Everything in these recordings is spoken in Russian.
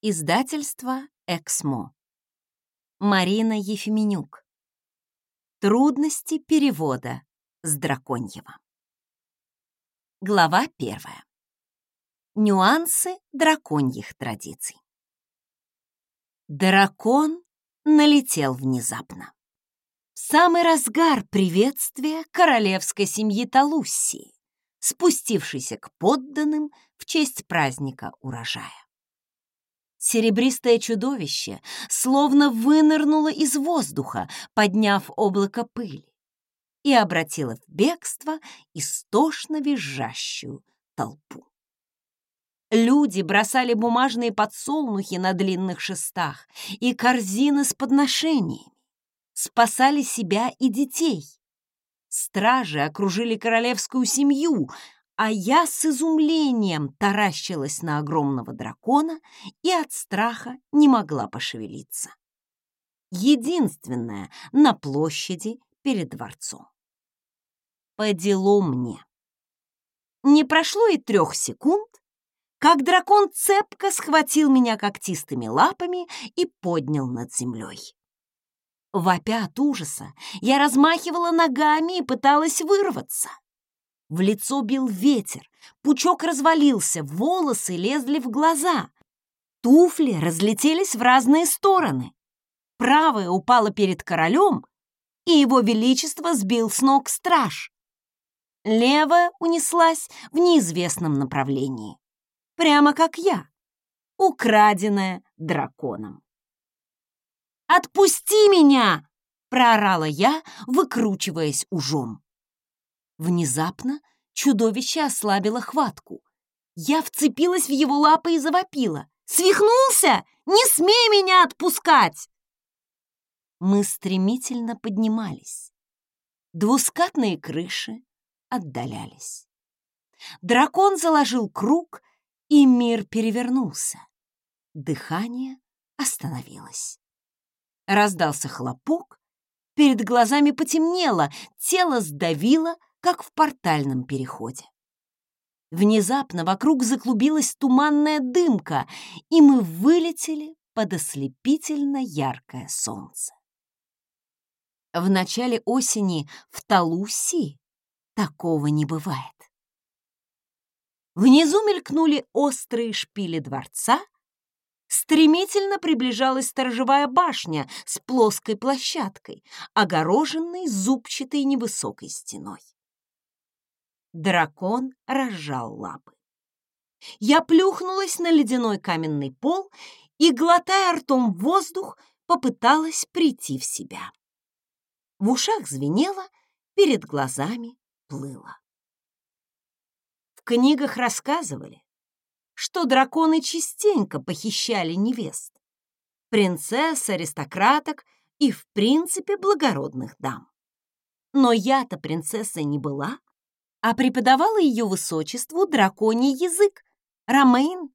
Издательство «Эксмо». Марина Ефименюк. Трудности перевода с драконьего. Глава первая. Нюансы драконьих традиций. Дракон налетел внезапно. В самый разгар приветствия королевской семьи Талуссии, спустившейся к подданным в честь праздника урожая. Серебристое чудовище словно вынырнуло из воздуха, подняв облако пыли, и обратило в бегство истошно визжащую толпу. Люди бросали бумажные подсолнухи на длинных шестах и корзины с подношениями, спасали себя и детей. Стражи окружили королевскую семью, а я с изумлением таращилась на огромного дракона и от страха не могла пошевелиться. Единственная на площади перед дворцом. По делу мне. Не прошло и трех секунд, как дракон цепко схватил меня когтистыми лапами и поднял над землей. Вопя от ужаса, я размахивала ногами и пыталась вырваться. В лицо бил ветер, пучок развалился, волосы лезли в глаза. Туфли разлетелись в разные стороны. Правая упала перед королем, и его величество сбил с ног страж. Левая унеслась в неизвестном направлении. Прямо как я, украденная драконом. «Отпусти меня!» — проорала я, выкручиваясь ужом. Внезапно чудовище ослабило хватку. Я вцепилась в его лапы и завопила. «Свихнулся! Не смей меня отпускать!» Мы стремительно поднимались. Двускатные крыши отдалялись. Дракон заложил круг, и мир перевернулся. Дыхание остановилось. Раздался хлопок, перед глазами потемнело, тело сдавило, как в портальном переходе. Внезапно вокруг заклубилась туманная дымка, и мы вылетели под ослепительно яркое солнце. В начале осени в Талуси такого не бывает. Внизу мелькнули острые шпили дворца, стремительно приближалась сторожевая башня с плоской площадкой, огороженной зубчатой невысокой стеной. Дракон разжал лапы. Я плюхнулась на ледяной каменный пол и, глотая ртом воздух, попыталась прийти в себя. В ушах звенело, перед глазами плыло. В книгах рассказывали, что драконы частенько похищали невест, принцесс, аристократок и, в принципе, благородных дам. Но я-то принцессой не была, а преподавала ее высочеству драконий язык, Ромейн.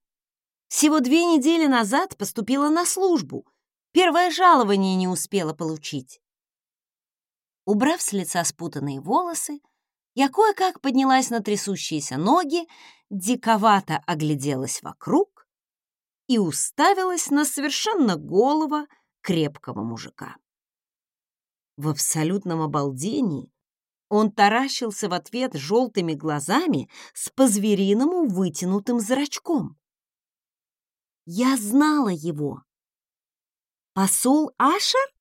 Всего две недели назад поступила на службу, первое жалование не успела получить. Убрав с лица спутанные волосы, я кое-как поднялась на трясущиеся ноги, диковато огляделась вокруг и уставилась на совершенно голого, крепкого мужика. В абсолютном обалдении он таращился в ответ желтыми глазами с по-звериному вытянутым зрачком. Я знала его. Посол Ашер?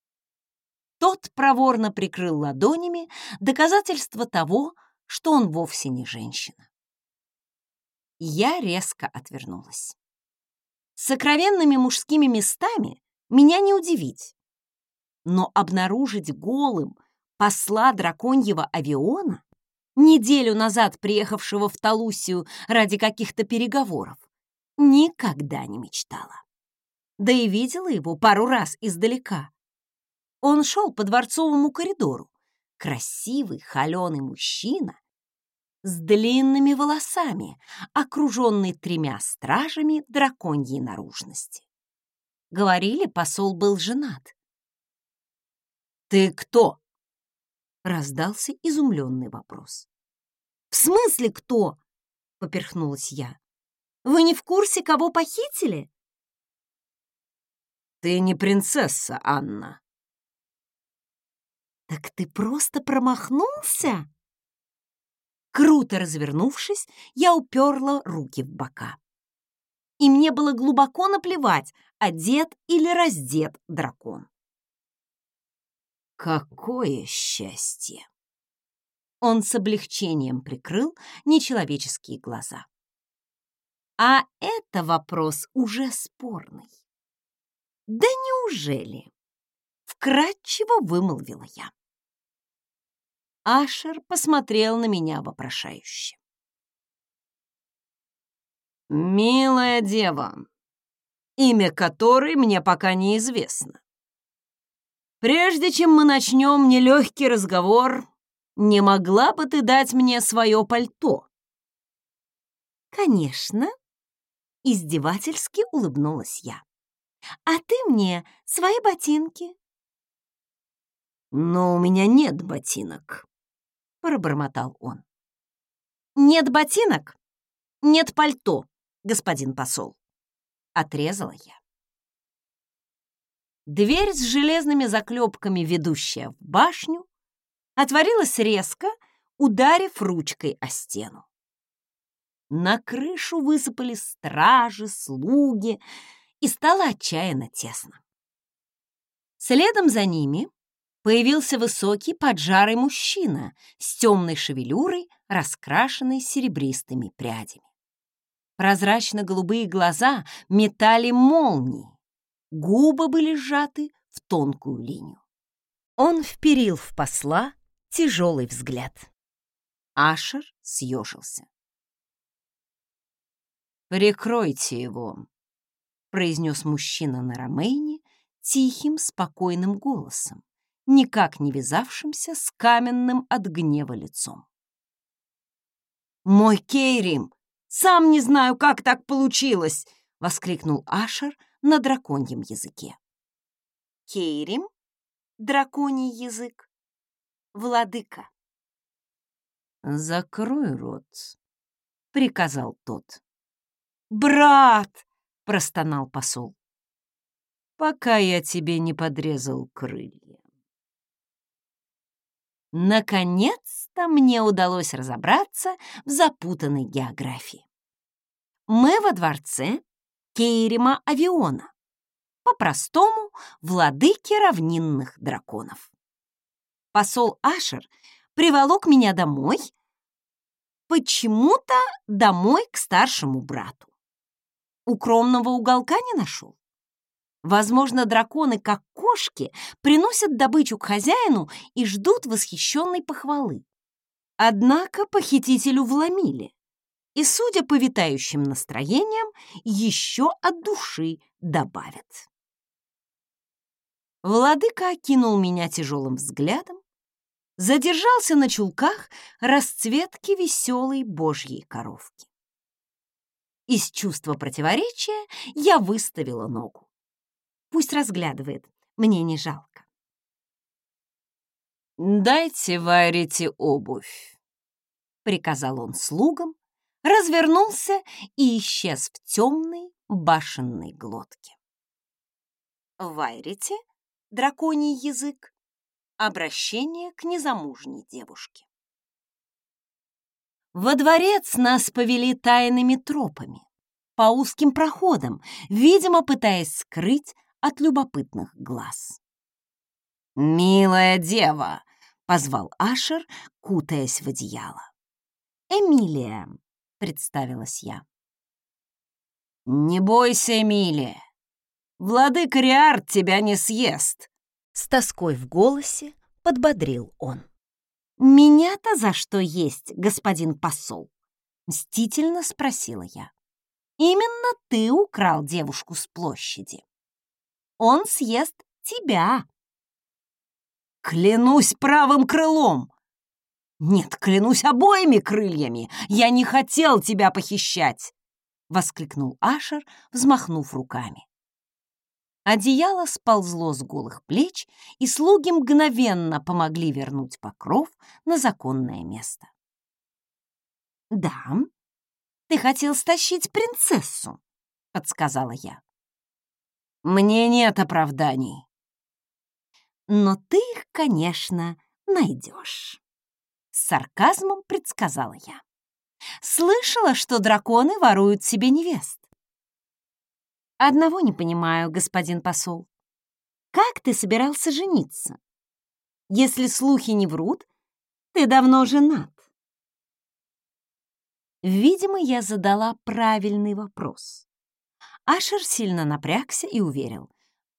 Тот проворно прикрыл ладонями доказательство того, что он вовсе не женщина. Я резко отвернулась. Сокровенными мужскими местами меня не удивить. Но обнаружить голым посла драконьего авиона, неделю назад приехавшего в Талусию ради каких-то переговоров, никогда не мечтала. Да и видела его пару раз издалека. Он шел по дворцовому коридору, красивый, холеный мужчина с длинными волосами, окруженный тремя стражами драконьей наружности. Говорили, посол был женат. «Ты кто?» — раздался изумленный вопрос. «В смысле кто?» — поперхнулась я. «Вы не в курсе, кого похитили?» Ты не принцесса, Анна. Так ты просто промахнулся? Круто развернувшись, я уперла руки в бока. И мне было глубоко наплевать, одет или раздет дракон. Какое счастье! Он с облегчением прикрыл нечеловеческие глаза. А это вопрос уже спорный. Да неужели? Вкратчиво вымолвила я. Ашер посмотрел на меня вопрошающе. «Милая дева, имя которой мне пока неизвестно. Прежде чем мы начнем нелегкий разговор, не могла бы ты дать мне свое пальто?» «Конечно», — издевательски улыбнулась я. «А ты мне свои ботинки». «Но у меня нет ботинок», — пробормотал он. «Нет ботинок? Нет пальто, господин посол», — отрезала я. Дверь с железными заклепками, ведущая в башню, отворилась резко, ударив ручкой о стену. На крышу высыпали стражи, слуги, и стало отчаянно тесно. Следом за ними появился высокий поджарый мужчина с темной шевелюрой, раскрашенной серебристыми прядями. Прозрачно-голубые глаза метали молнии, губы были сжаты в тонкую линию. Он вперил в посла тяжелый взгляд. Ашер съежился. «Прикройте его», — произнес мужчина на ромейне тихим, спокойным голосом, никак не вязавшимся с каменным от гнева лицом. «Мой Кейрим! Сам не знаю, как так получилось!» — воскликнул Ашер на драконьем языке. Кейрим — драконий язык. Владыка. «Закрой рот», — приказал тот. «Брат!» — простонал посол. «Пока я тебе не подрезал крылья». Наконец-то мне удалось разобраться в запутанной географии. Мы во дворце Кейрима Авиона, по-простому владыки равнинных драконов. Посол Ашер приволок меня домой, почему-то домой к старшему брату. Укромного уголка не нашел. Возможно, драконы, как кошки, приносят добычу к хозяину и ждут восхищенной похвалы. Однако похитителю вломили. И, судя по витающим настроениям, еще от души добавят. Владыка окинул меня тяжелым взглядом, задержался на чулках расцветки веселой божьей коровки. Из чувства противоречия я выставила ногу. Пусть разглядывает, мне не жалко. «Дайте Вайрите обувь», — приказал он слугам, развернулся и исчез в темной башенной глотке. Вайрите — драконий язык, обращение к незамужней девушке. Во дворец нас повели тайными тропами, по узким проходам, видимо, пытаясь скрыть от любопытных глаз. «Милая дева!» — позвал Ашер, кутаясь в одеяло. «Эмилия», — представилась я. «Не бойся, Эмилия! Владыка Риард тебя не съест!» С тоской в голосе подбодрил он. «Меня-то за что есть, господин посол?» — мстительно спросила я. «Именно ты украл девушку с площади. Он съест тебя». «Клянусь правым крылом!» «Нет, клянусь обоими крыльями! Я не хотел тебя похищать!» — воскликнул Ашер, взмахнув руками. Одеяло сползло с голых плеч, и слуги мгновенно помогли вернуть покров на законное место. «Да, ты хотел стащить принцессу», — подсказала я. Мне нет оправданий. Но ты их, конечно, найдешь. С сарказмом предсказала я. Слышала, что драконы воруют себе невест. Одного не понимаю, господин посол. Как ты собирался жениться? Если слухи не врут, ты давно женат. Видимо, я задала правильный вопрос. Ашер сильно напрягся и уверил.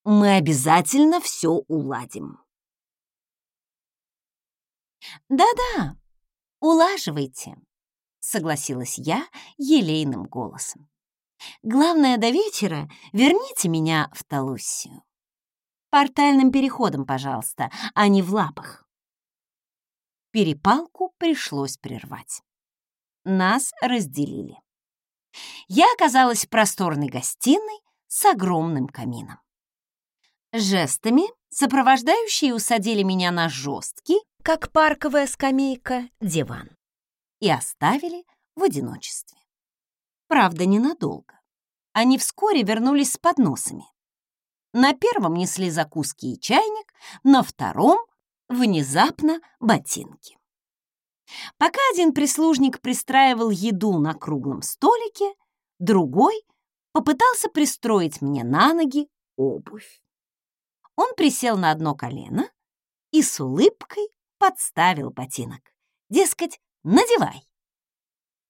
«Мы обязательно все уладим». «Да-да, улаживайте», — согласилась я елейным голосом. «Главное, до вечера верните меня в Талуссию. Портальным переходом, пожалуйста, а не в лапах». Перепалку пришлось прервать. Нас разделили. Я оказалась в просторной гостиной с огромным камином. Жестами сопровождающие усадили меня на жесткий, как парковая скамейка, диван и оставили в одиночестве. Правда, ненадолго. Они вскоре вернулись с подносами. На первом несли закуски и чайник, на втором — внезапно ботинки. Пока один прислужник пристраивал еду на круглом столике, другой попытался пристроить мне на ноги обувь. Он присел на одно колено и с улыбкой подставил ботинок. Дескать, надевай.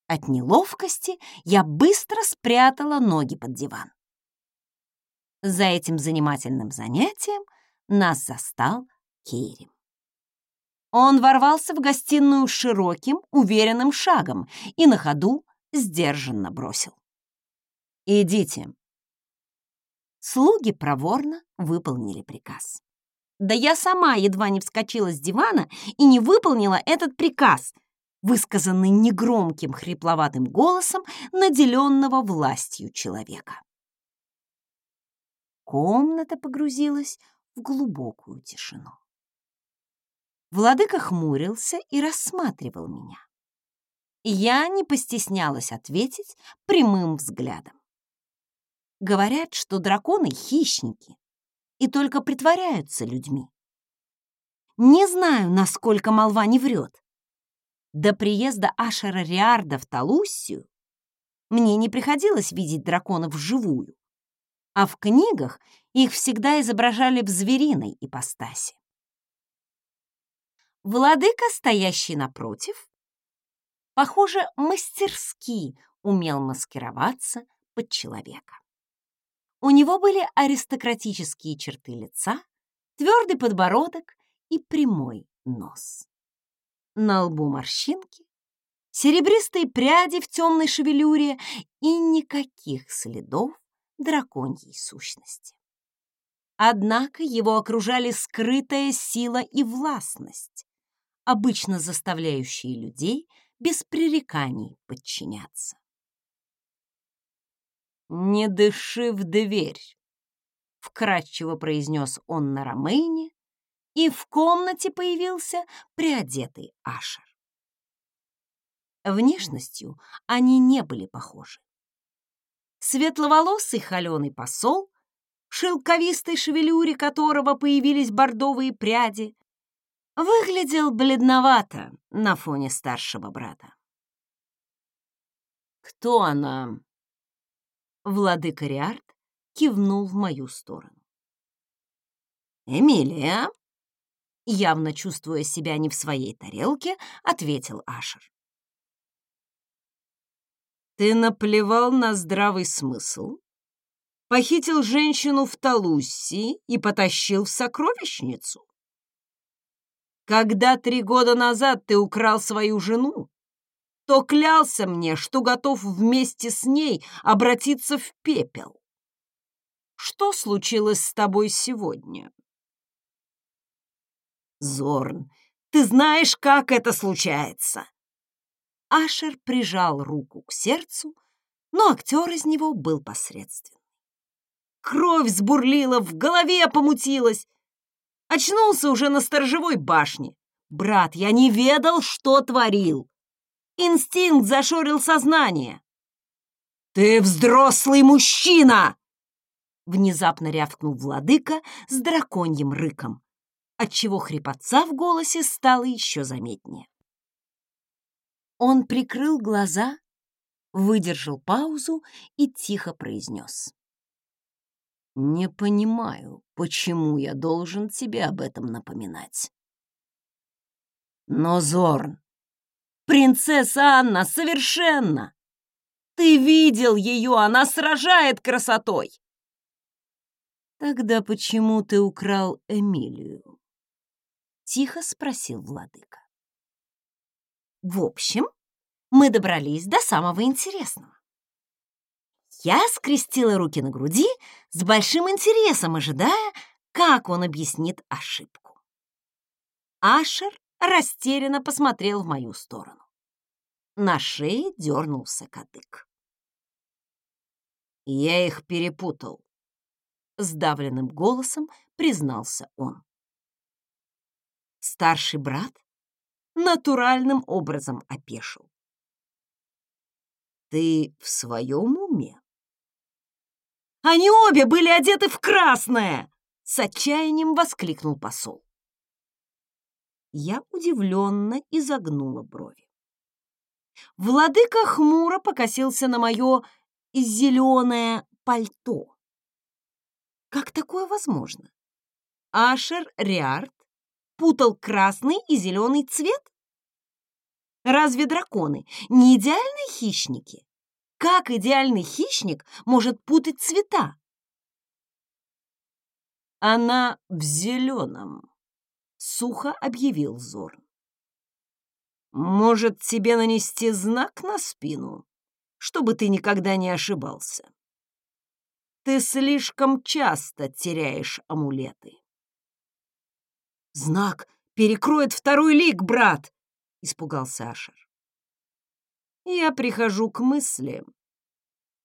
От неловкости я быстро спрятала ноги под диван. За этим занимательным занятием нас застал Керим. Он ворвался в гостиную широким, уверенным шагом и на ходу сдержанно бросил. «Идите». Слуги проворно выполнили приказ. Да я сама едва не вскочила с дивана и не выполнила этот приказ, высказанный негромким хрипловатым голосом наделенного властью человека. Комната погрузилась в глубокую тишину. Владыка хмурился и рассматривал меня. Я не постеснялась ответить прямым взглядом. Говорят, что драконы — хищники и только притворяются людьми. Не знаю, насколько молва не врет. До приезда Ашера Риарда в Талуссию мне не приходилось видеть драконов вживую, а в книгах их всегда изображали в звериной ипостаси. Владыка, стоящий напротив, похоже, мастерски умел маскироваться под человека. У него были аристократические черты лица, твердый подбородок и прямой нос. На лбу морщинки, серебристые пряди в темной шевелюре и никаких следов драконьей сущности. Однако его окружали скрытая сила и властность, обычно заставляющие людей без пререканий подчиняться. «Не дыши в дверь», — вкратчиво произнес он на ромейне, и в комнате появился приодетый Ашер. Внешностью они не были похожи. Светловолосый холеный посол, шелковистой шевелюре которого появились бордовые пряди, выглядел бледновато на фоне старшего брата. «Кто она?» Владыка Риард кивнул в мою сторону. «Эмилия?» Явно чувствуя себя не в своей тарелке, ответил Ашер. «Ты наплевал на здравый смысл, похитил женщину в Талуссии и потащил в сокровищницу?» Когда три года назад ты украл свою жену, то клялся мне, что готов вместе с ней обратиться в пепел. Что случилось с тобой сегодня? Зорн, ты знаешь, как это случается. Ашер прижал руку к сердцу, но актер из него был посредственный. Кровь сбурлила, в голове помутилась, Очнулся уже на сторожевой башне. Брат, я не ведал, что творил. Инстинкт зашорил сознание. «Ты взрослый мужчина!» Внезапно рявкнул владыка с драконьим рыком, отчего хрипотца в голосе стало еще заметнее. Он прикрыл глаза, выдержал паузу и тихо произнес. «Не понимаю, почему я должен тебе об этом напоминать. Но, Зорн, принцесса Анна совершенно! Ты видел ее, она сражает красотой!» «Тогда почему ты украл Эмилию?» — тихо спросил владыка. В общем, мы добрались до самого интересного. Я скрестила руки на груди с большим интересом, ожидая, как он объяснит ошибку. Ашер растерянно посмотрел в мою сторону. На шее дернулся кадык. «Я их перепутал», — сдавленным голосом признался он. Старший брат натуральным образом опешил. «Ты в своем уме?» «Они обе были одеты в красное!» — с отчаянием воскликнул посол. Я удивленно изогнула брови. Владыка хмуро покосился на мое зеленое пальто. Как такое возможно? Ашер Риард путал красный и зеленый цвет? Разве драконы не идеальные хищники? Как идеальный хищник может путать цвета? Она в зеленом, сухо объявил Зорн. Может, тебе нанести знак на спину, чтобы ты никогда не ошибался? Ты слишком часто теряешь амулеты. Знак перекроет второй лик, брат, испугался Ашер. Я прихожу к мысли,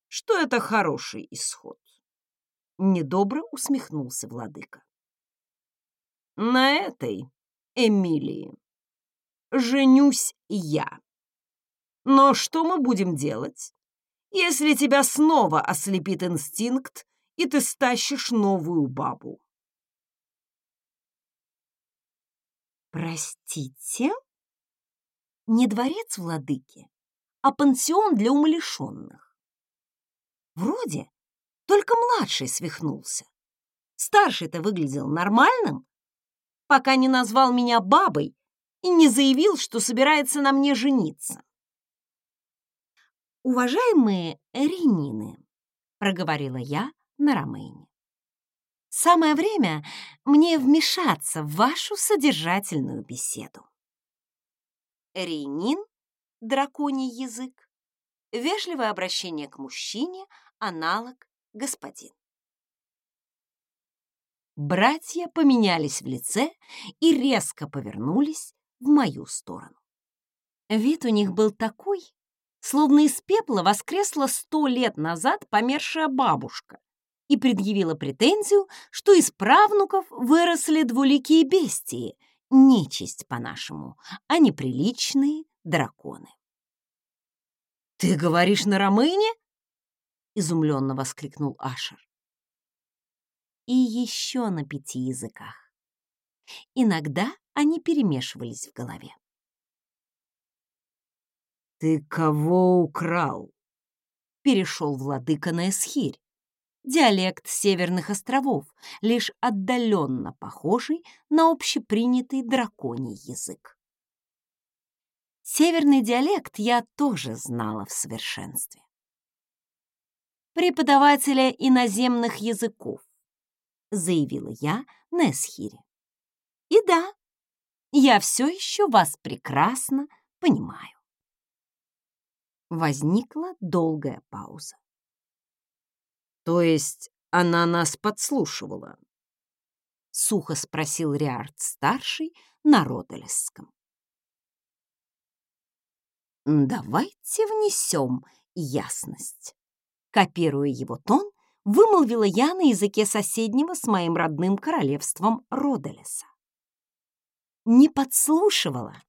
что это хороший исход. Недобро усмехнулся владыка. На этой, Эмилии, женюсь я. Но что мы будем делать, если тебя снова ослепит инстинкт, и ты стащишь новую бабу? Простите? Не дворец владыки, а пансион для умалишенных. Вроде только младший свихнулся. Старший-то выглядел нормальным, пока не назвал меня бабой и не заявил, что собирается на мне жениться. «Уважаемые Ренины», — проговорила я на Ромейне, Самое время мне вмешаться в вашу содержательную беседу. Рейнин, драконий язык, вежливое обращение к мужчине, аналог господин. Братья поменялись в лице и резко повернулись в мою сторону. Вид у них был такой, словно из пепла воскресла сто лет назад помершая бабушка, и предъявила претензию, что из правнуков выросли двуликие бестии, нечисть по-нашему, а неприличные драконы. «Ты говоришь на ромыне?» — изумленно воскликнул Ашер. И еще на пяти языках. Иногда они перемешивались в голове. «Ты кого украл?» — перешел владыка на Эсхирь диалект Северных островов, лишь отдаленно похожий на общепринятый драконий язык. Северный диалект я тоже знала в совершенстве. «Преподавателя иноземных языков», — заявила я на Эсхире. «И да, я все еще вас прекрасно понимаю». Возникла долгая пауза. То есть она нас подслушивала? Сухо спросил Риард-старший на Роделесском. «Давайте внесем ясность». Копируя его тон, вымолвила я на языке соседнего с моим родным королевством Роделеса. Не подслушивала,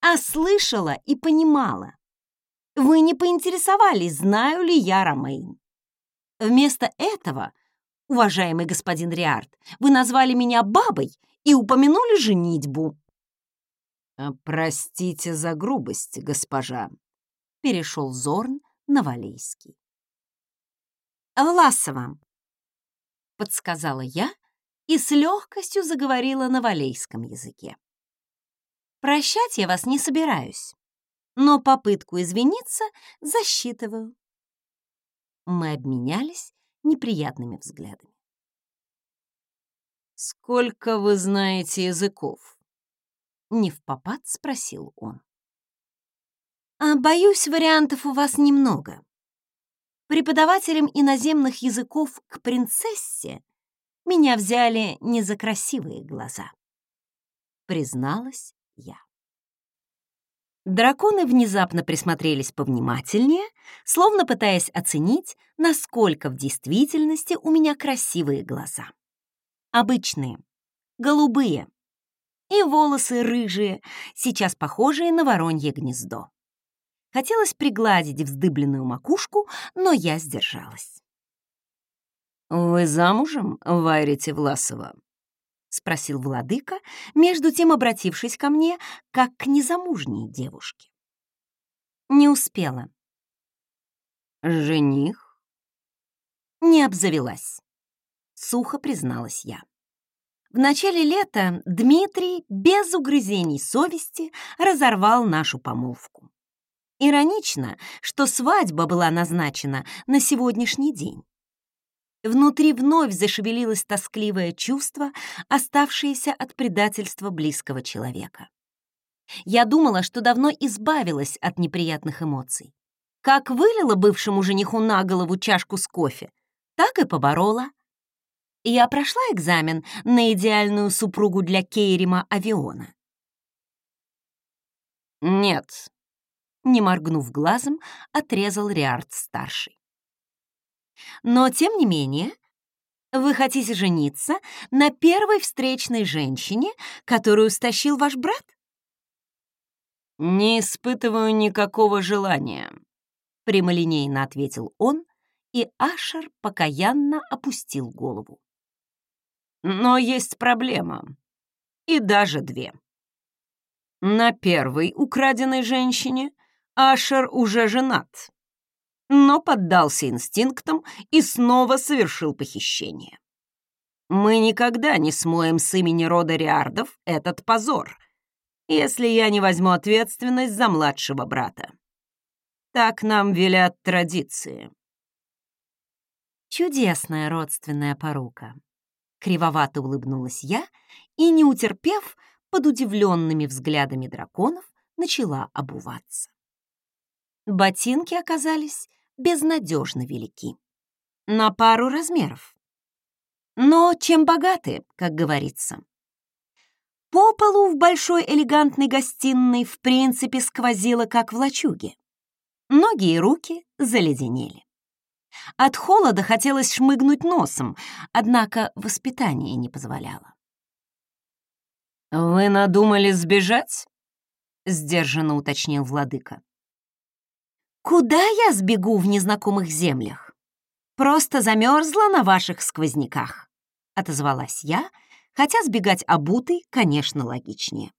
а слышала и понимала. Вы не поинтересовались, знаю ли я Ромейн. Вместо этого уважаемый господин Риард. Вы назвали меня бабой и упомянули женитьбу». «А, «Простите за грубость, госпожа», — перешел Зорн на Валейский. «Власова», — подсказала я и с легкостью заговорила на валейском языке. «Прощать я вас не собираюсь, но попытку извиниться засчитываю». Мы обменялись неприятными взглядами. «Сколько вы знаете языков?» Не в попад спросил он. «А боюсь, вариантов у вас немного. Преподавателем иноземных языков к принцессе меня взяли не за красивые глаза», призналась я. Драконы внезапно присмотрелись повнимательнее, словно пытаясь оценить, насколько в действительности у меня красивые глаза. Обычные, голубые, и волосы рыжие, сейчас похожие на воронье гнездо. Хотелось пригладить вздыбленную макушку, но я сдержалась. «Вы замужем, Вайрите Власова?» — спросил владыка, между тем обратившись ко мне, как к незамужней девушке. Не успела. «Жених?» Не обзавелась, — сухо призналась я. В начале лета Дмитрий без угрызений совести разорвал нашу помолвку. Иронично, что свадьба была назначена на сегодняшний день. Внутри вновь зашевелилось тоскливое чувство, оставшееся от предательства близкого человека. Я думала, что давно избавилась от неприятных эмоций. Как вылила бывшему жениху на голову чашку с кофе, так и поборола. Я прошла экзамен на идеальную супругу для Кейрима Авиона. «Нет», — не моргнув глазом, отрезал Риард-старший. Но, тем не менее, вы хотите жениться на первой встречной женщине, которую стащил ваш брат? «Не испытываю никакого желания», — прямолинейно ответил он, и Ашер покаянно опустил голову. «Но есть проблема, и даже две. На первой украденной женщине Ашер уже женат, но поддался инстинктам и снова совершил похищение. Мы никогда не смоем с имени рода Риардов этот позор, если я не возьму ответственность за младшего брата. Так нам велят традиции. Чудесная родственная порука. Кривовато улыбнулась я и, не утерпев, под удивленными взглядами драконов, начала обуваться. Ботинки оказались безнадежно велики. На пару размеров. Но чем богаты, как говорится. По полу в большой элегантной гостиной в принципе сквозило, как в лачуге. Ноги и руки заледенели. От холода хотелось шмыгнуть носом, однако воспитание не позволяло. «Вы надумали сбежать?» — сдержанно уточнил владыка. «Куда я сбегу в незнакомых землях? Просто замерзла на ваших сквозняках», — отозвалась я, хотя сбегать обутой, конечно, логичнее.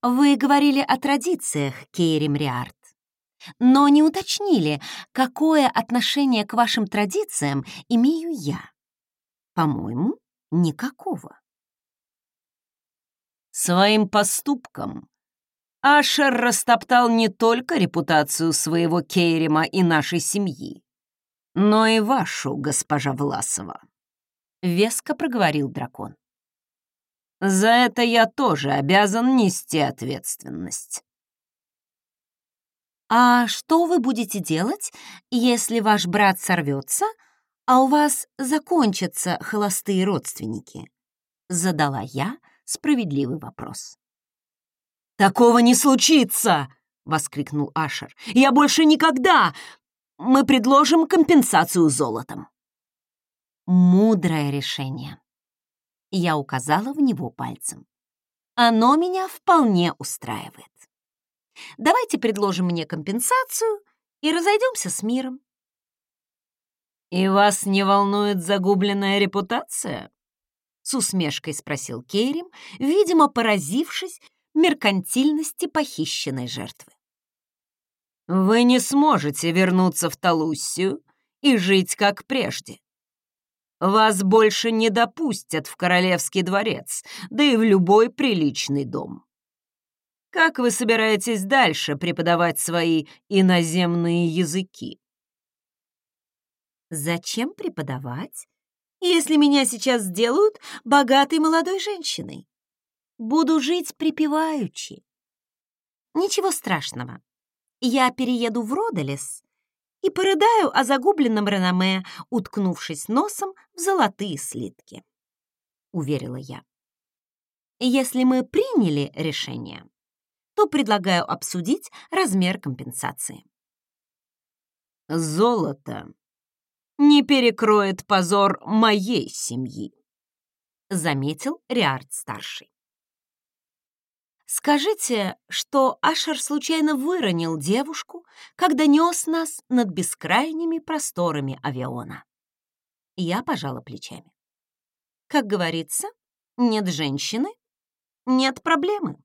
«Вы говорили о традициях, Кейри Мриарт, но не уточнили, какое отношение к вашим традициям имею я. По-моему, никакого». Своим поступком Ашер растоптал не только репутацию своего Кейрима и нашей семьи, но и вашу, госпожа Власова. Веско проговорил дракон. За это я тоже обязан нести ответственность. «А что вы будете делать, если ваш брат сорвется, а у вас закончатся холостые родственники?» Задала я справедливый вопрос. «Такого не случится!» — воскликнул Ашер. «Я больше никогда! Мы предложим компенсацию золотом». Мудрое решение. Я указала в него пальцем. Оно меня вполне устраивает. Давайте предложим мне компенсацию и разойдемся с миром. «И вас не волнует загубленная репутация?» С усмешкой спросил Кейрим, видимо, поразившись меркантильности похищенной жертвы. «Вы не сможете вернуться в Талуссию и жить как прежде. Вас больше не допустят в королевский дворец, да и в любой приличный дом. Как вы собираетесь дальше преподавать свои иноземные языки? Зачем преподавать, если меня сейчас сделают богатой молодой женщиной? Буду жить припеваючи. Ничего страшного. Я перееду в Родолес и порыдаю о загубленном реноме, уткнувшись носом в золотые слитки. Уверила я. Если мы приняли решение, то предлагаю обсудить размер компенсации. «Золото не перекроет позор моей семьи», — заметил Риард-старший. «Скажите, что Ашер случайно выронил девушку, когда нес нас над бескрайними просторами авиона?» Я пожала плечами. Как говорится, нет женщины — нет проблемы.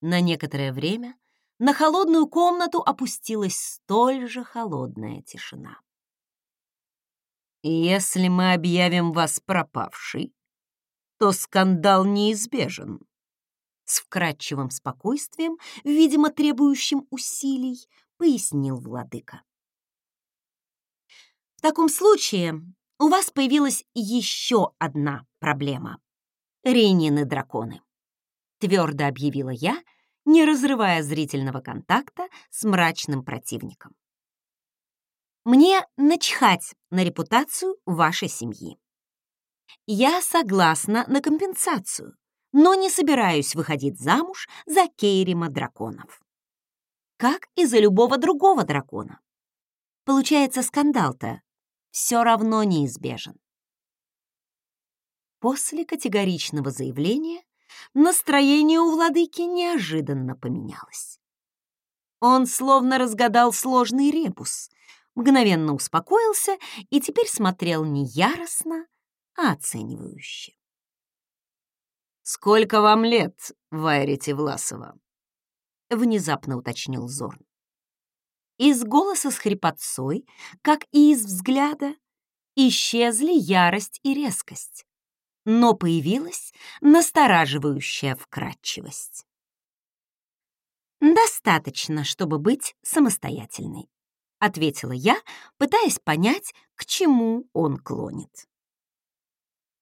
На некоторое время на холодную комнату опустилась столь же холодная тишина. «Если мы объявим вас пропавшей, то скандал неизбежен», с вкрадчивым спокойствием, видимо, требующим усилий, пояснил владыка. «В таком случае у вас появилась еще одна проблема — Рейнины-драконы», твердо объявила я, не разрывая зрительного контакта с мрачным противником. Мне начхать на репутацию вашей семьи. Я согласна на компенсацию, но не собираюсь выходить замуж за Кейрима драконов. Как и за любого другого дракона. Получается, скандал-то все равно неизбежен. После категоричного заявления настроение у владыки неожиданно поменялось. Он словно разгадал сложный ребус, мгновенно успокоился и теперь смотрел не яростно, а оценивающе. «Сколько вам лет, Вайрите Власова?» — внезапно уточнил Зорн. Из голоса с хрипотцой, как и из взгляда, исчезли ярость и резкость но появилась настораживающая вкрадчивость. «Достаточно, чтобы быть самостоятельной», — ответила я, пытаясь понять, к чему он клонит.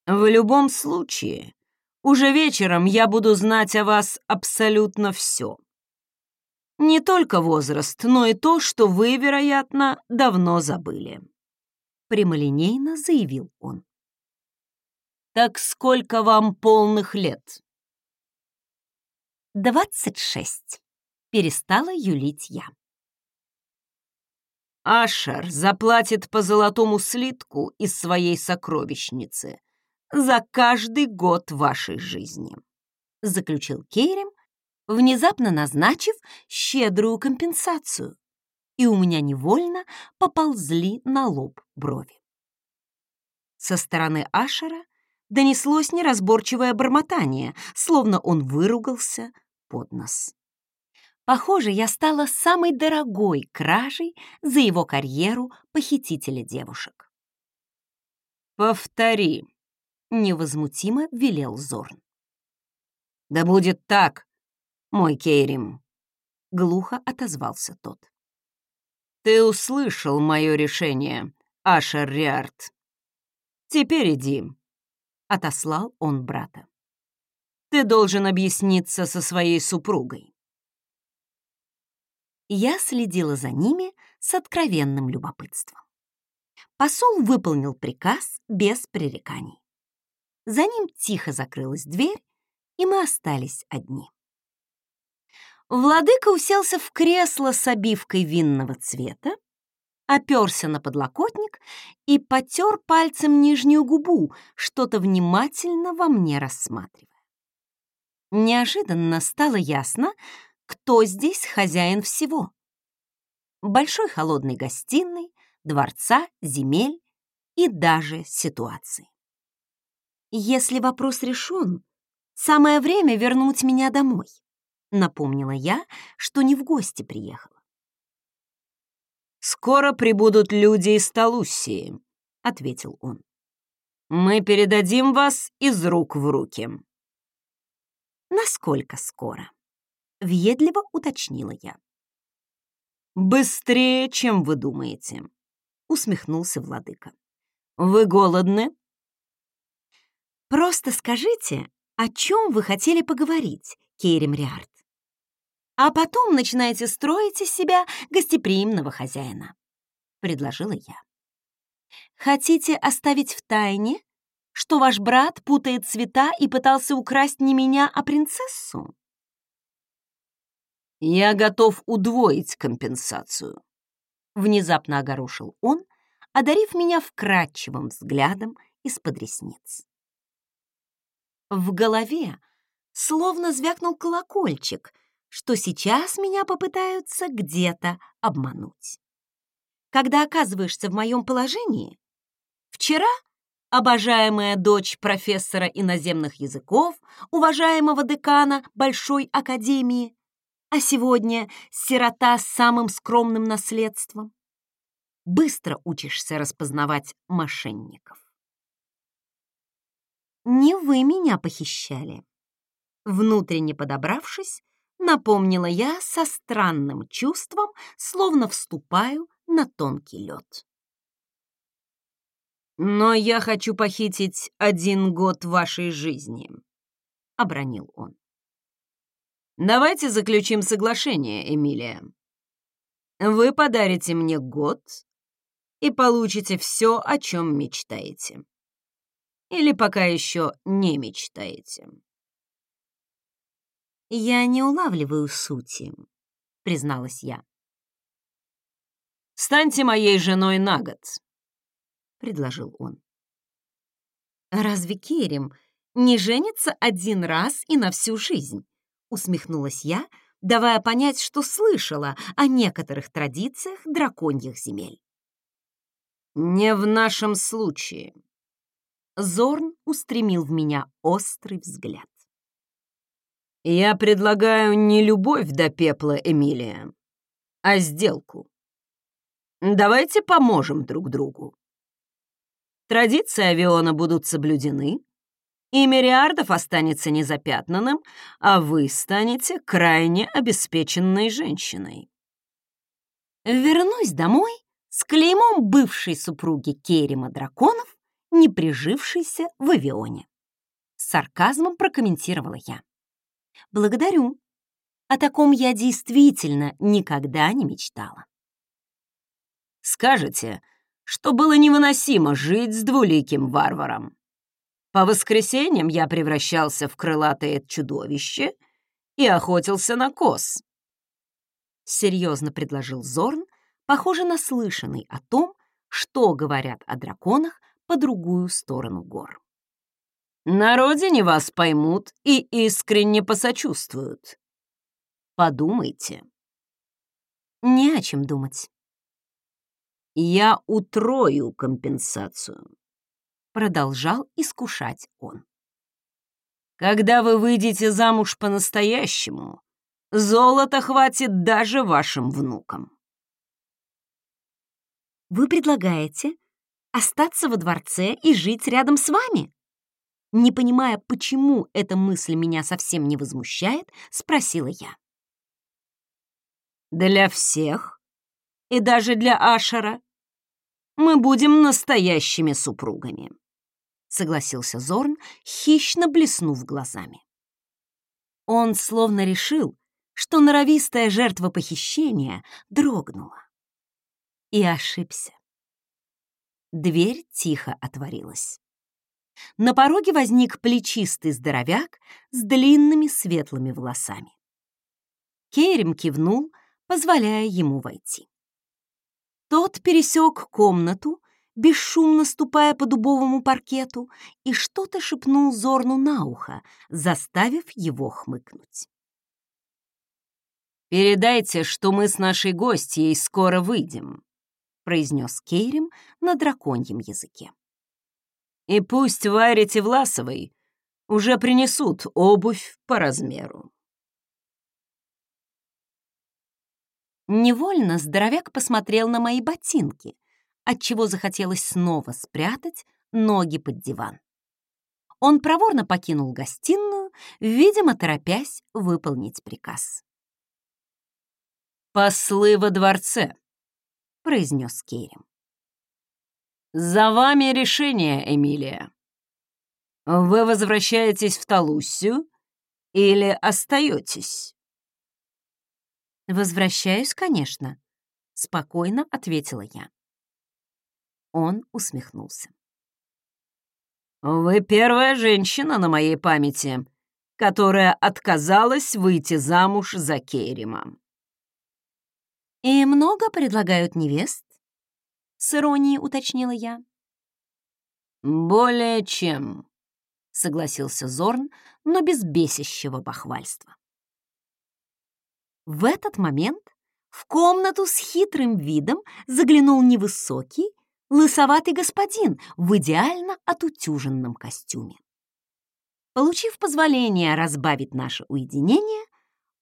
«В любом случае, уже вечером я буду знать о вас абсолютно все. Не только возраст, но и то, что вы, вероятно, давно забыли», — прямолинейно заявил он. Так сколько вам полных лет? «Двадцать шесть», — перестала юлить я. Ашер заплатит по золотому слитку из своей сокровищницы за каждый год вашей жизни, заключил Кейрем, внезапно назначив щедрую компенсацию, и у меня невольно поползли на лоб брови. Со стороны Ашера донеслось неразборчивое бормотание, словно он выругался под нос. Похоже, я стала самой дорогой кражей за его карьеру похитителя девушек. «Повтори», — невозмутимо велел Зорн. «Да будет так, мой Кейрим», — глухо отозвался тот. «Ты услышал мое решение, Ашер Риарт. Теперь иди, отослал он брата. «Ты должен объясниться со своей супругой». Я следила за ними с откровенным любопытством. Посол выполнил приказ без пререканий. За ним тихо закрылась дверь, и мы остались одни. Владыка уселся в кресло с обивкой винного цвета, оперся на подлокотник и потер пальцем нижнюю губу, что-то внимательно во мне рассматривая. Неожиданно стало ясно, кто здесь хозяин всего. Большой холодной гостиной дворца, земель и даже ситуации. Если вопрос решен, самое время вернуть меня домой, напомнила я, что не в гости приехала. «Скоро прибудут люди из Талуссии», — ответил он. «Мы передадим вас из рук в руки». «Насколько скоро?» — въедливо уточнила я. «Быстрее, чем вы думаете», — усмехнулся владыка. «Вы голодны?» «Просто скажите, о чем вы хотели поговорить, Кейрим Риард?» а потом начинаете строить из себя гостеприимного хозяина», — предложила я. «Хотите оставить в тайне, что ваш брат путает цвета и пытался украсть не меня, а принцессу?» «Я готов удвоить компенсацию», — внезапно огорошил он, одарив меня вкрадчивым взглядом из-под ресниц. В голове словно звякнул колокольчик, что сейчас меня попытаются где-то обмануть. Когда оказываешься в моем положении, вчера обожаемая дочь профессора иноземных языков, уважаемого декана Большой Академии, а сегодня сирота с самым скромным наследством. Быстро учишься распознавать мошенников. Не вы меня похищали. Внутренне подобравшись, напомнила я со странным чувством, словно вступаю на тонкий лед. «Но я хочу похитить один год вашей жизни», — обронил он. «Давайте заключим соглашение, Эмилия. Вы подарите мне год и получите все, о чем мечтаете. Или пока еще не мечтаете». «Я не улавливаю сути», — призналась я. «Станьте моей женой на год», — предложил он. «Разве Керем не женится один раз и на всю жизнь?» — усмехнулась я, давая понять, что слышала о некоторых традициях драконьих земель. «Не в нашем случае». Зорн устремил в меня острый взгляд. «Я предлагаю не любовь до пепла, Эмилия, а сделку. Давайте поможем друг другу. Традиции авиона будут соблюдены, и Мириардов останется незапятнанным, а вы станете крайне обеспеченной женщиной. Вернусь домой с клеймом бывшей супруги Керима Драконов, не прижившейся в авионе. С сарказмом прокомментировала я. Благодарю. О таком я действительно никогда не мечтала. Скажете, что было невыносимо жить с двуликим варваром. По воскресеньям я превращался в крылатое чудовище и охотился на коз. Серьезно предложил Зорн, похоже наслышанный о том, что говорят о драконах по другую сторону гор. На родине вас поймут и искренне посочувствуют. Подумайте. Не о чем думать. Я утрою компенсацию. Продолжал искушать он. Когда вы выйдете замуж по-настоящему, золота хватит даже вашим внукам. Вы предлагаете остаться во дворце и жить рядом с вами? Не понимая, почему эта мысль меня совсем не возмущает, спросила я. «Для всех и даже для Ашера мы будем настоящими супругами», согласился Зорн, хищно блеснув глазами. Он словно решил, что норовистая жертва похищения дрогнула. И ошибся. Дверь тихо отворилась. На пороге возник плечистый здоровяк с длинными светлыми волосами. Керем кивнул, позволяя ему войти. Тот пересек комнату, бесшумно ступая по дубовому паркету, и что-то шепнул Зорну на ухо, заставив его хмыкнуть. «Передайте, что мы с нашей гостьей скоро выйдем. Произнес Кейрим на драконьем языке. «И пусть Варите Власовой уже принесут обувь по размеру». Невольно здоровяк посмотрел на мои ботинки, отчего захотелось снова спрятать ноги под диван. Он проворно покинул гостиную, видимо, торопясь выполнить приказ. «Послы во дворце», — произнес Керем. «За вами решение, Эмилия. Вы возвращаетесь в Талуссию или остаетесь?» «Возвращаюсь, конечно», — спокойно ответила я. Он усмехнулся. «Вы первая женщина на моей памяти, которая отказалась выйти замуж за Керима». «И много предлагают невест?» — с иронией уточнила я. «Более чем», — согласился Зорн, но без бесящего бахвальства. В этот момент в комнату с хитрым видом заглянул невысокий, лысоватый господин в идеально отутюженном костюме. Получив позволение разбавить наше уединение,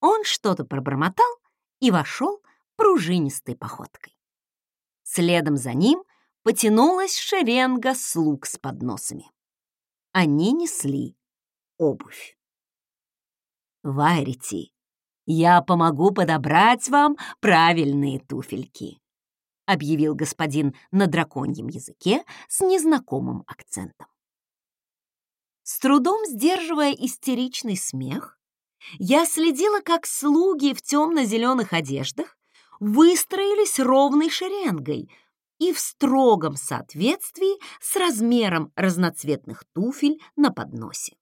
он что-то пробормотал и вошел пружинистой походкой. Следом за ним потянулась шеренга слуг с подносами. Они несли обувь. «Варите, я помогу подобрать вам правильные туфельки», объявил господин на драконьем языке с незнакомым акцентом. С трудом сдерживая истеричный смех, я следила, как слуги в темно-зеленых одеждах выстроились ровной шеренгой и в строгом соответствии с размером разноцветных туфель на подносе.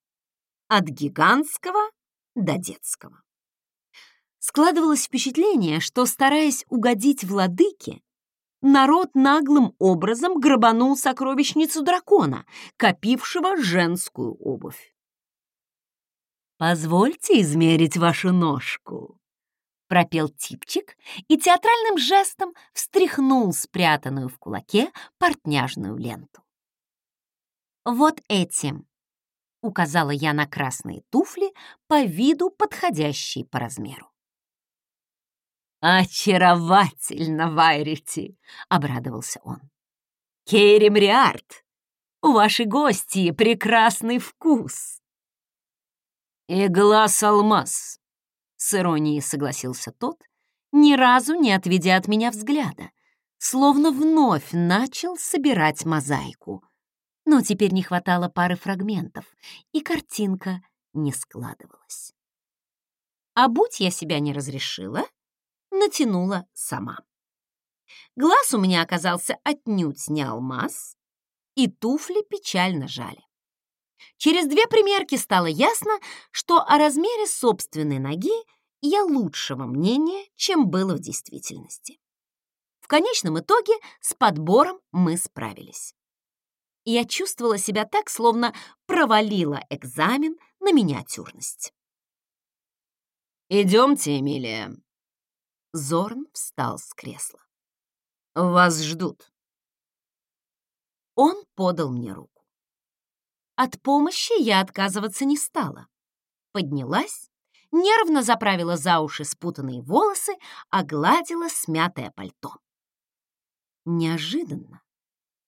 От гигантского до детского. Складывалось впечатление, что, стараясь угодить владыке, народ наглым образом грабанул сокровищницу дракона, копившего женскую обувь. «Позвольте измерить вашу ножку», — пропел типчик и театральным жестом встряхнул спрятанную в кулаке портняжную ленту. «Вот этим», — указала я на красные туфли, по виду подходящие по размеру. «Очаровательно, Вайрити!» — обрадовался он. «Керри Мриарт, у вашей гости прекрасный вкус!» «И глаз алмаз!» — с иронией согласился тот, ни разу не отведя от меня взгляда, словно вновь начал собирать мозаику. Но теперь не хватало пары фрагментов, и картинка не складывалась. А будь я себя не разрешила, натянула сама. Глаз у меня оказался отнюдь не алмаз, и туфли печально жали. Через две примерки стало ясно, что о размере собственной ноги я лучшего мнения, чем было в действительности. В конечном итоге с подбором мы справились. Я чувствовала себя так, словно провалила экзамен на миниатюрность. «Идемте, Эмилия», Зорн встал с кресла. «Вас ждут». Он подал мне руку. От помощи я отказываться не стала. Поднялась, нервно заправила за уши спутанные волосы, огладила смятое пальто. Неожиданно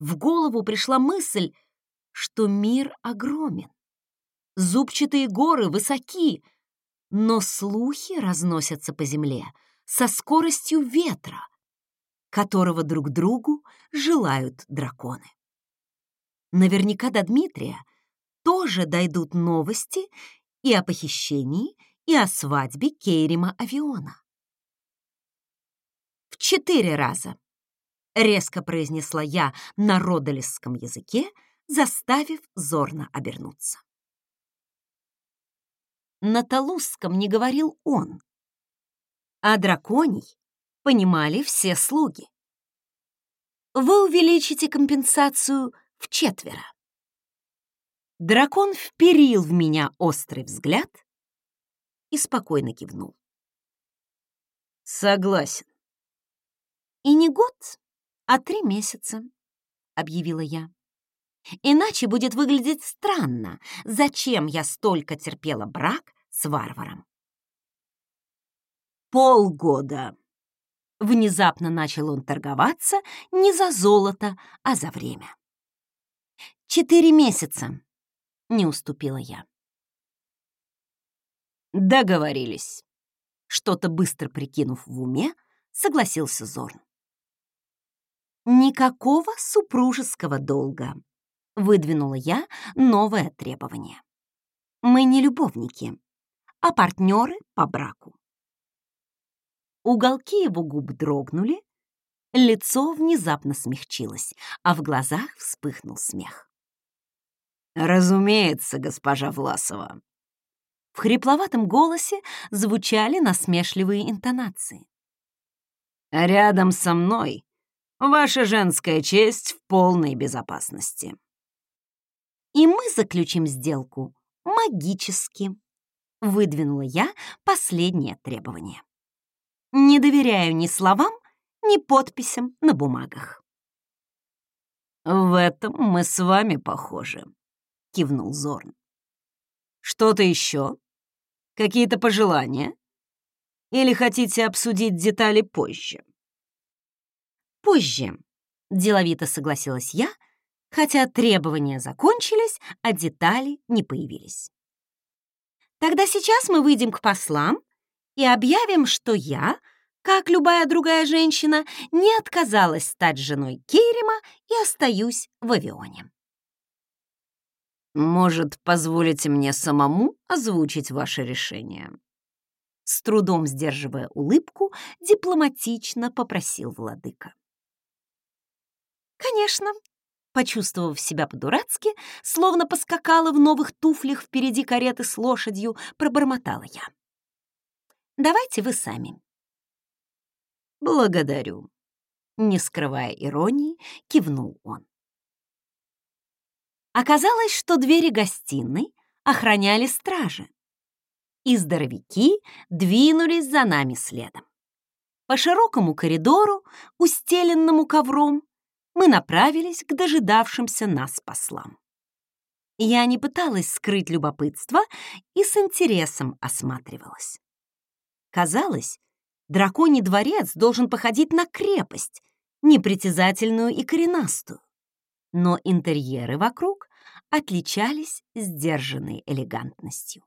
в голову пришла мысль, что мир огромен. Зубчатые горы высоки, но слухи разносятся по земле — со скоростью ветра, которого друг другу желают драконы. Наверняка до Дмитрия тоже дойдут новости и о похищении, и о свадьбе Кейрима Авиона. «В четыре раза», — резко произнесла я на родолесском языке, заставив зорно обернуться. На талузском не говорил он, а драконий понимали все слуги. Вы увеличите компенсацию в четверо. Дракон вперил в меня острый взгляд и спокойно кивнул. Согласен. И не год, а три месяца», — объявила я. «Иначе будет выглядеть странно, зачем я столько терпела брак с варваром». «Полгода», Внезапно начал он торговаться не за золото, а за время. «Четыре месяца», — не уступила я. Договорились. Что-то быстро прикинув в уме, согласился Зорн. Никакого супружеского долга, выдвинула я новое требование. Мы не любовники, а партнеры по браку. Уголки его губ дрогнули, лицо внезапно смягчилось, а в глазах вспыхнул смех. «Разумеется, госпожа Власова». В хрипловатом голосе звучали насмешливые интонации. «Рядом со мной ваша женская честь в полной безопасности». «И мы заключим сделку магически», — выдвинула я последнее требование. Не доверяю ни словам, ни подписям на бумагах. «В этом мы с вами похожи», — кивнул Зорн. «Что-то еще? Какие-то пожелания? Или хотите обсудить детали позже?» «Позже», — деловито согласилась я, хотя требования закончились, а детали не появились. «Тогда сейчас мы выйдем к послам и объявим, что я, как любая другая женщина, не отказалась стать женой Керема и остаюсь в авионе. «Может, позволите мне самому озвучить ваше решение?» С трудом сдерживая улыбку, дипломатично попросил владыка. «Конечно», Почувствовав себя по-дурацки, словно поскакала в новых туфлях впереди кареты с лошадью, пробормотала я. Давайте вы сами». «Благодарю», — не скрывая иронии, кивнул он. Оказалось, что двери гостиной охраняли стражи, и здоровяки двинулись за нами следом. По широкому коридору, устеленному ковром, мы направились к дожидавшимся нас послам. Я не пыталась скрыть любопытство и с интересом осматривалась. Казалось, драконий дворец должен походить на крепость, непритязательную и коренастую. Но интерьеры вокруг отличались сдержанной элегантностью.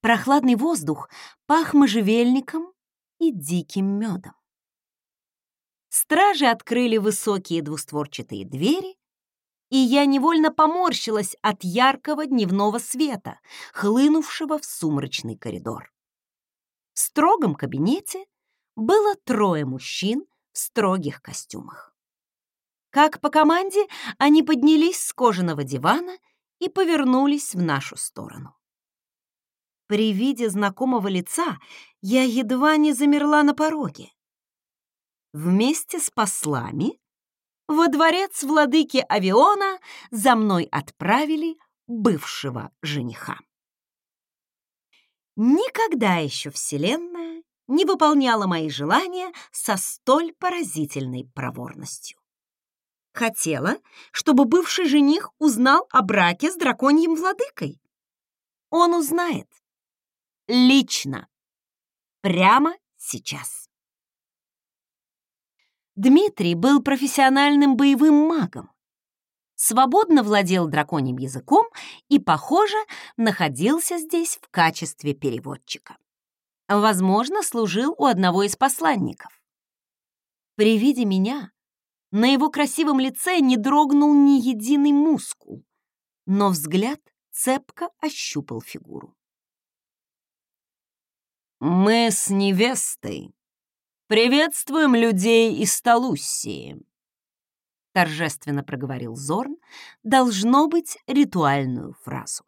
Прохладный воздух пах можжевельником и диким медом. Стражи открыли высокие двустворчатые двери, и я невольно поморщилась от яркого дневного света, хлынувшего в сумрачный коридор. В строгом кабинете было трое мужчин в строгих костюмах. Как по команде, они поднялись с кожаного дивана и повернулись в нашу сторону. При виде знакомого лица я едва не замерла на пороге. Вместе с послами во дворец владыки Авиона за мной отправили бывшего жениха. Никогда еще Вселенная не выполняла мои желания со столь поразительной проворностью. Хотела, чтобы бывший жених узнал о браке с драконьим владыкой. Он узнает. Лично. Прямо сейчас. Дмитрий был профессиональным боевым магом, свободно владел драконьим языком и, похоже, находился здесь в качестве переводчика. Возможно, служил у одного из посланников. При виде меня на его красивом лице не дрогнул ни единый мускул, но взгляд цепко ощупал фигуру. «Мы с невестой приветствуем людей из Талуссии», — торжественно проговорил Зорн, должно быть ритуальную фразу.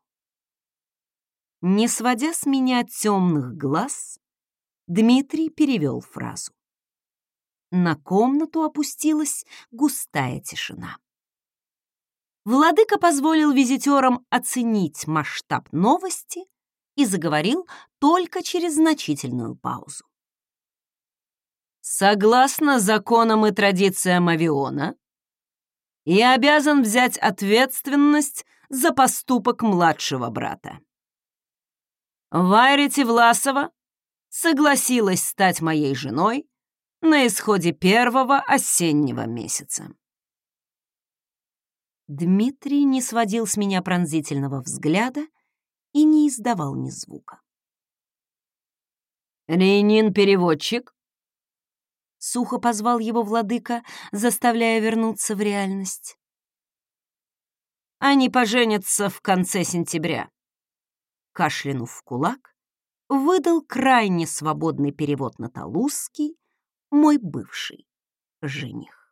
Не сводя с меня темных глаз, Дмитрий перевел фразу. На комнату опустилась густая тишина. Владыка позволил визитерам оценить масштаб новости и заговорил только через значительную паузу. Согласно законам и традициям Авиона, я обязан взять ответственность за поступок младшего брата. Вайрити Власова согласилась стать моей женой на исходе первого осеннего месяца. Дмитрий не сводил с меня пронзительного взгляда и не издавал ни звука. «Рейнин-переводчик?» Сухо позвал его владыка, заставляя вернуться в реальность. «Они поженятся в конце сентября». Кашлянув в кулак, выдал крайне свободный перевод на талузский мой бывший жених.